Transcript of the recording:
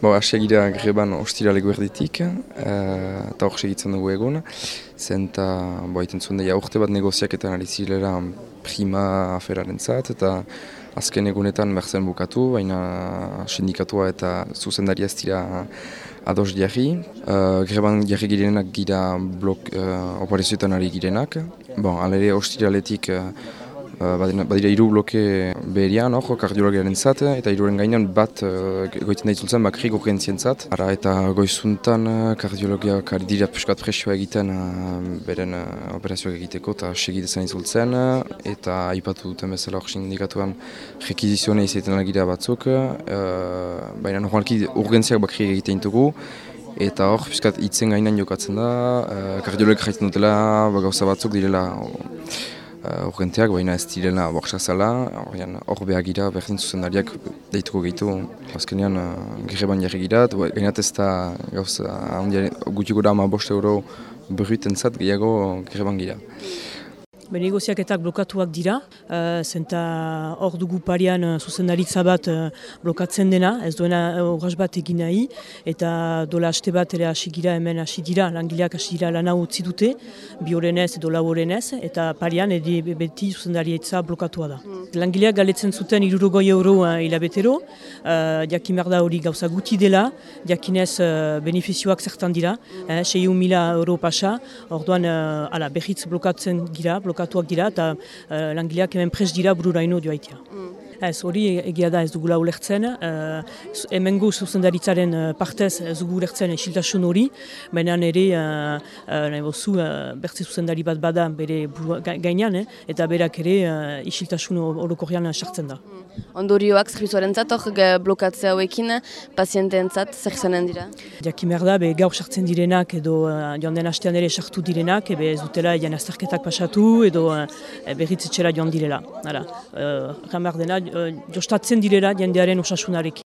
Bo, asegira greban ostirale guerditik, eta hor segitzen dugu egun. Zenta, bo, iten zuen daia urte bat negoziaketan ari zilera prima aferaren zat, eta azken egunetan berzen bukatu, baina sindikatua eta zuzendaria ez dira ados diarri. Uh, greban jarri girenak gira blok uh, operazioetan ari girenak. Bon, alere ostiraletik Uh, badira hiru bloke beherian, hor, kardiologiaren zat, eta hiruren gainean bat uh, goiten da itzultzen bakri gurgentzien zat. Ara, eta goizuntan uh, kardiologiak ari dira piskat presioa egiten beren operazioak egiteko eta segidezan itzultzen. eta aipatu duten bezala hor sindikatuan rekizizione izaiten lagira batzuk, baina normalki urgentziak bakri egiten dugu. Eta hor, piskat itzen gainean jokatzen da, uh, kardiologiak jaiten dutela, ba, gauza batzuk direla urgenteak, baina ez direla borsazala, hor behar gira, berdin zuzendariak deituko gehitu. Azkenean, uh, gerreban jarri gira, gainat ez da gauza, gutiko da ama bost euro berruten zat, gehiago gerreban gira. Benegoziaketak blokatuak dira, uh, zenta hor dugu parian uh, zuzendaritza bat uh, blokatzen dena, ez duena urras bat egin nahi, eta dola haste bat ere hasi gira hemen hasi dira, langileak hasi dira lan hau utzi dute, bi ez edo lau ez, eta parian edi beti zuzendarietza blokatua da. Mm. Langileak galetzen zuten irurogoi euro hilabetero, uh, jakin da hori gauza guti dela, jakinez uh, benefizioak zertan dira, mm. eh, 6 mila euro pasa, orduan uh, ala, behitz blokatzen gira, blokatzen blokatuak dira eta uh, langileak hemen pres dira bururaino joaitia. Ez hori egia da ez dugula ulertzen, uh, hemengo zuzendaritzaren uh, partez ez dugu ulertzen esiltasun hori, baina ere uh, uh, bozu, uh, bertze zuzendari bat bada bere gainean, eh, eta berak ere uh, isiltasun orokorrian sartzen da. Mm. Ondorioak zerbitzuaren zatok blokatzea hauekin pazienteen zat zer zanen dira? Jakimer da, be, gaur sartzen direnak edo uh, joan den hastean ere sartu direnak, ebe ez dutela jan azterketak pasatu edo uh, berritzetxera joan direla. Hala, uh, dena, jostatzen direla jendearen osasunarekin.